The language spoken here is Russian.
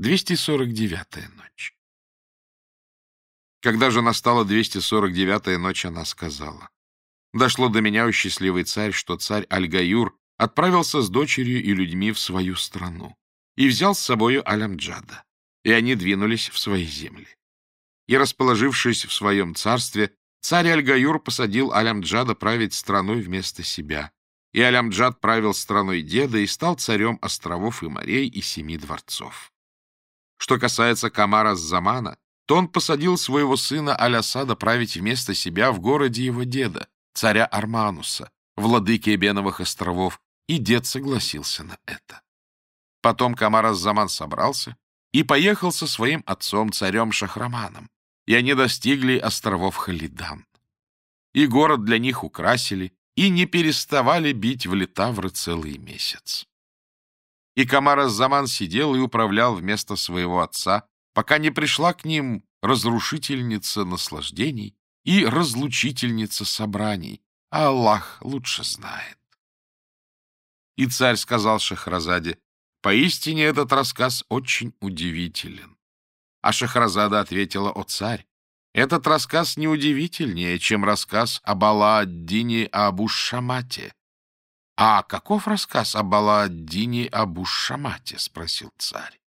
249-я ночь. Когда же настала 249-я ночь, она сказала. Дошло до меня, у счастливый царь, что царь Аль-Гаюр отправился с дочерью и людьми в свою страну и взял с собою Алямджада, и они двинулись в свои земли. И, расположившись в своем царстве, царь Аль-Гаюр посадил Алямджада править страной вместо себя, и Алямджад правил страной деда и стал царем островов и морей и семи дворцов. Что касается Камара Замана, то он посадил своего сына Алясада править вместо себя в городе его деда, царя Армануса, владыки Эбеновых островов, и дед согласился на это. Потом Камар Заман собрался и поехал со своим отцом, царем Шахраманом, и они достигли островов Халидан. И город для них украсили, и не переставали бить в Литавры целый месяц и Камара Заман сидел и управлял вместо своего отца, пока не пришла к ним разрушительница наслаждений и разлучительница собраний, а Аллах лучше знает. И царь сказал Шахразаде, «Поистине этот рассказ очень удивителен». А Шахразада ответила, «О царь, этот рассказ не удивительнее, чем рассказ об Алла-Аддине Абу-Шамате, — А каков рассказ о Балааддине Абушамате? — спросил царь.